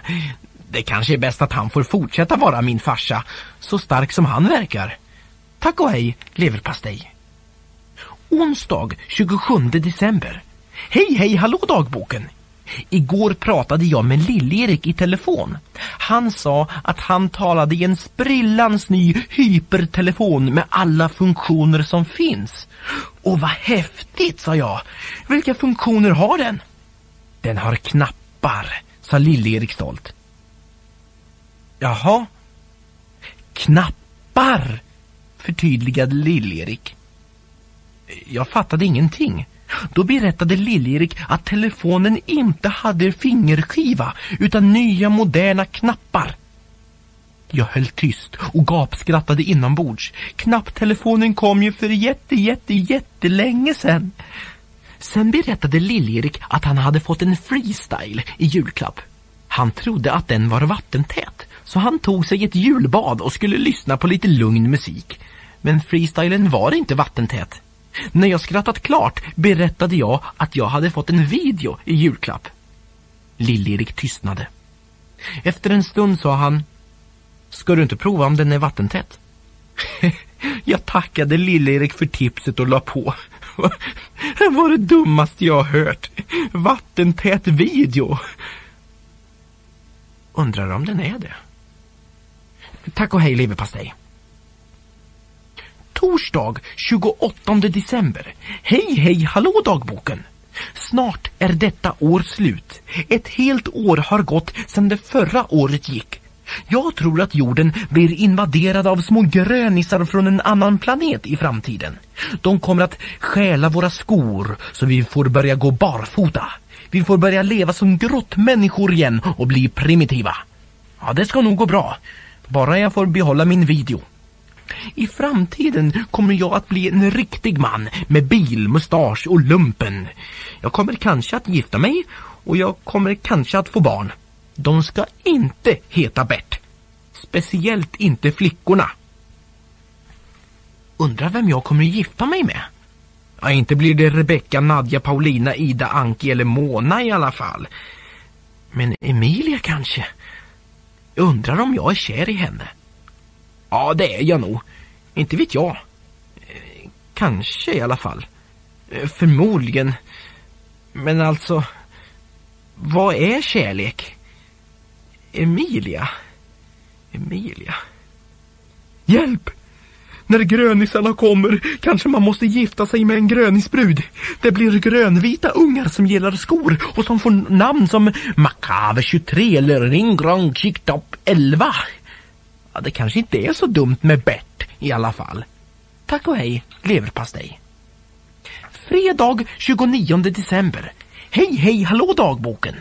det kanske är bäst att han får fortsätta vara min farsa, så stark som han verkar. Tack och hej, leverpastej. Onsdag 27 december. Hej, hej, hallå dagboken! Igår pratade jag med Lill-Erik i telefon. Han sa att han talade i en sprillans ny hypertelefon med alla funktioner som finns. Och vad häftigt, sa jag. Vilka funktioner har den? Den har knappar, sa Lill-Erik stolt. Jaha. Knappar, förtydligade Lill-Erik. Jag fattade ingenting. Då berättade Lill-Erik att telefonen inte hade fingerskiva utan nya moderna knappar. Jag höll tyst och gapskrattade inombords. Knapptelefonen kom ju för jätte, jätte, jättelänge sedan. Sen berättade Lill-Erik att han hade fått en freestyle i julklapp. Han trodde att den var vattentät, så han tog sig ett julbad och skulle lyssna på lite lugn musik. Men freestylen var inte vattentät. När jag skrattat klart berättade jag att jag hade fått en video i julklapp. Lill-Erik tystnade. Efter en stund sa han Ska du inte prova om den är vattentät? jag tackade Lill-Erik för tipset och la på. Det var det dummaste jag hört. Vattentät video. Undrar om den är det. Tack och hej leverpastej. Torsdag 28 december. Hej hej hallå dagboken! Snart är detta år slut. Ett helt år har gått sedan det förra året gick. Jag tror att jorden blir invaderad av små grönisar från en annan planet i framtiden. De kommer att stjäla våra skor så vi får börja gå barfota. Vi får börja leva som grottmänniskor igen och bli primitiva. Ja, det ska nog gå bra. Bara jag får behålla min video. I framtiden kommer jag att bli en riktig man med bil, mustasch och lumpen. Jag kommer kanske att gifta mig och jag kommer kanske att få barn. De ska inte heta Bert. Speciellt inte flickorna. Undrar vem jag kommer att gifta mig med? Ja, inte blir det Rebecka, Nadja, Paulina, Ida, Anki eller Mona i alla fall. Men Emilia kanske? Undrar om jag är kär i henne? Ja, det är jag nog. Inte vet jag. Kanske i alla fall. Förmodligen. Men alltså, vad är kärlek? Emilia? Emilia? Hjälp! När grönisarna kommer kanske man måste gifta sig med en grönisbrud. Det blir grönvita ungar som gillar skor och som får namn som Makave 23 eller Ringrong Chicktop 11. Ja, det kanske inte är så dumt med Bert i alla fall. Tack och hej, leverpastej. Fredag 29 december. Hej, hej, hallå dagboken.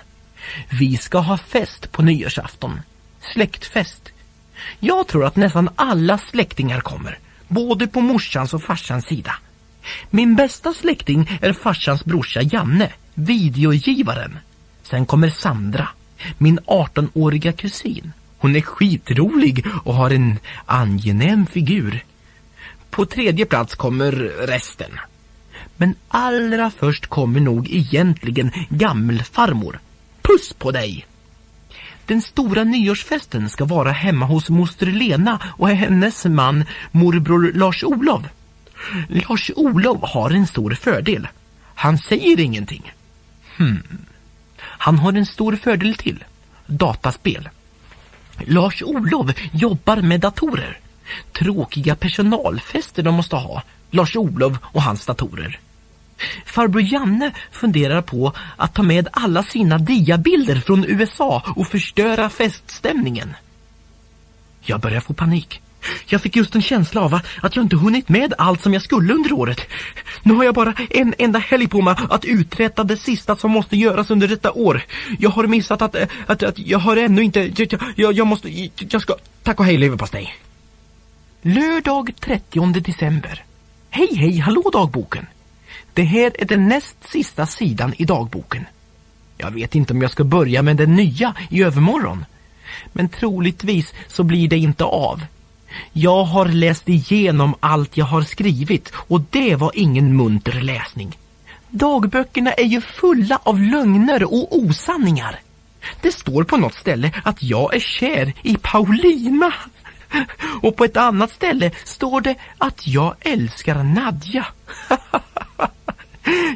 Vi ska ha fest på nyårsafton. Släktfest. Jag tror att nästan alla släktingar kommer. Både på morsans och farsans sida. Min bästa släkting är farsans brorsa Janne, videogivaren. Sen kommer Sandra, min 18-åriga kusin. Hon är skitrolig och har en angenäm figur. På tredje plats kommer resten. Men allra först kommer nog egentligen gammelfarmor. Puss på dig! Den stora nyårsfesten ska vara hemma hos moster Lena och hennes man morbror Lars-Olov. Lars-Olov har en stor fördel. Han säger ingenting. Hmm. Han har en stor fördel till. Dataspel. Lars-Olov jobbar med datorer. Tråkiga personalfester de måste ha. Lars-Olov och hans datorer. Farbror Janne funderar på att ta med alla sina diabilder från USA och förstöra feststämningen. Jag börjar få panik. Jag fick just en känsla av att jag inte hunnit med allt som jag skulle under året. Nu har jag bara en enda helg på mig att uträtta det sista som måste göras under detta år. Jag har missat att, att, att jag har ännu inte, jag, jag, jag måste, jag ska, tack och hej leverpastej. Lördag 30 december. Hej hej, hallå dagboken. Det här är den näst sista sidan i dagboken. Jag vet inte om jag ska börja med den nya i övermorgon. Men troligtvis så blir det inte av. Jag har läst igenom allt jag har skrivit och det var ingen munter läsning. Dagböckerna är ju fulla av lögner och osanningar. Det står på något ställe att jag är kär i Paulina. Och på ett annat ställe står det att jag älskar Nadja.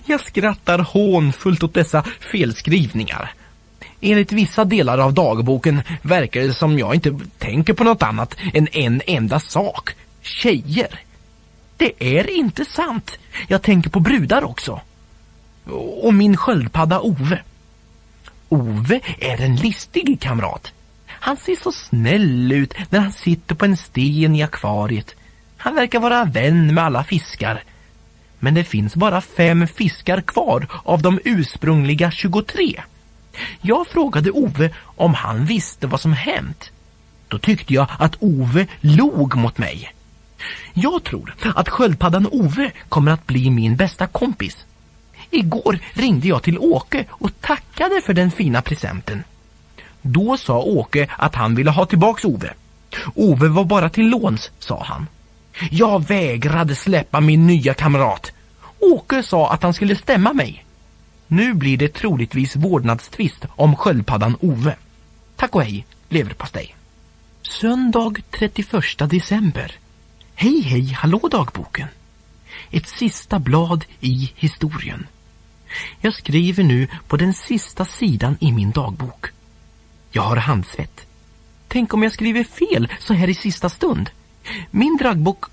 Jag skrattar hånfullt åt dessa felskrivningar. Enligt vissa delar av dagboken verkar det som jag inte tänker på något annat än en enda sak. Tjejer. Det är inte sant. Jag tänker på brudar också. Och min sköldpadda Ove. Ove är en listig kamrat. Han ser så snäll ut när han sitter på en sten i akvariet. Han verkar vara vän med alla fiskar. Men det finns bara fem fiskar kvar av de ursprungliga 23. Jag frågade Ove om han visste vad som hänt. Då tyckte jag att Ove log mot mig. Jag tror att sköldpaddan Ove kommer att bli min bästa kompis. Igår ringde jag till Åke och tackade för den fina presenten. Då sa Åke att han ville ha tillbaks Ove. Ove var bara till låns, sa han. Jag vägrade släppa min nya kamrat. Åke sa att han skulle stämma mig. Nu blir det troligtvis vårdnadstvist om sköldpaddan Ove. Tack och hej, leverpastej. Söndag 31 december. Hej hej, hallå dagboken. Ett sista blad i historien. Jag skriver nu på den sista sidan i min dagbok. Jag har handsvett. Tänk om jag skriver fel så här i sista stund. Min dragbok...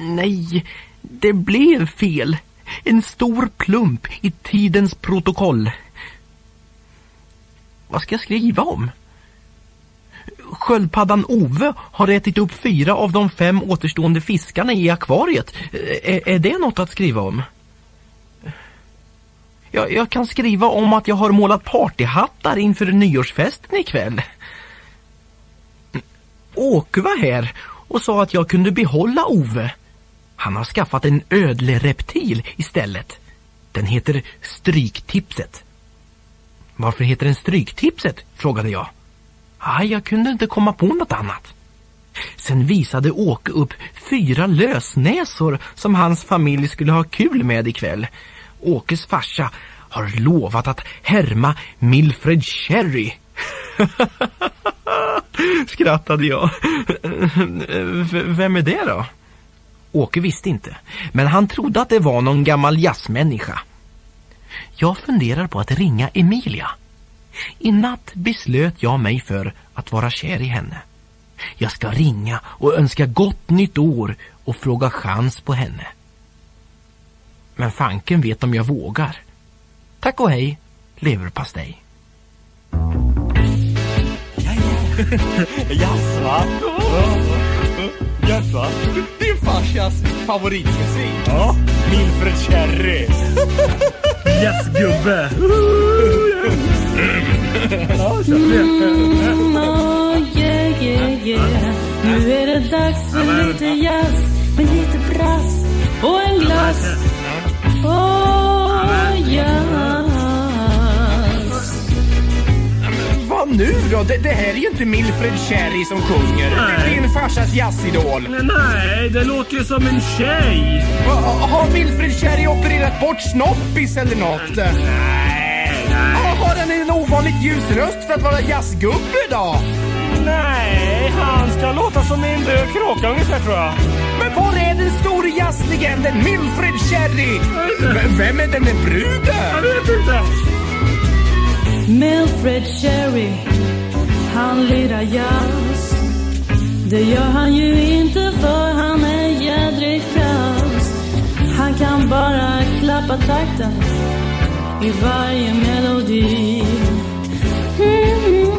Nej, det blev fel. En stor plump i tidens protokoll. Vad ska jag skriva om? Sköldpaddan Ove har ätit upp fyra av de fem återstående fiskarna i akvariet. Är, är det något att skriva om? Jag, jag kan skriva om att jag har målat partyhattar inför nyårsfesten ikväll. Åke var här och sa att jag kunde behålla Ove. Han har skaffat en ödlereptil istället. Den heter Stryktipset. Varför heter den Stryktipset? frågade jag. Ah, jag kunde inte komma på något annat. Sen visade Åke upp fyra lösnäsor som hans familj skulle ha kul med ikväll. Åkes farsa har lovat att härma Milfred Cherry. Skrattade jag. V- Vem är det då? Åke visste inte, men han trodde att det var någon gammal jazzmänniska. Jag funderar på att ringa Emilia. I natt beslöt jag mig för att vara kär i henne. Jag ska ringa och önska gott nytt år och fråga chans på henne. Men fanken vet om jag vågar. Tack och hej, leverpastej. Jaså? Jaså? Din farsas favoritmusik. Ja, Milfred Cherry. Jazzgubbe. Mm, oh, yeah, yeah, yeah. Nu är det dags för lite jazz med lite brass och en glass. Oh, jazz. Vad nu då? Det, det här är ju inte Milfred Cherry som sjunger. Det är din farsas jazzidol. Nej, det låter ju som en tjej. Va- Har Milfred Cherry opererat bort snoppis eller något? Nej, nej. Har han en ovanligt ljus röst för att vara jazzgubbe då? Nej, han ska låta som en död kråka ungefär tror jag. Men var är den store jazzlegenden Milfred Cherry? Vem är den där Jag bruden? vet inte. Milfred Cherry, han lirar jazz. Det gör han ju inte för han är jädrigt kass. Han kan bara klappa takten i varje melodi. Mm.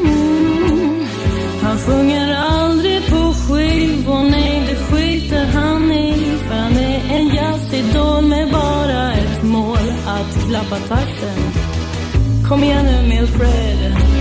Han sjunger aldrig på skivor, nej, det skiter han i För han är en jazzidol med bara ett mål Att klappa takten Kom igen nu Milfred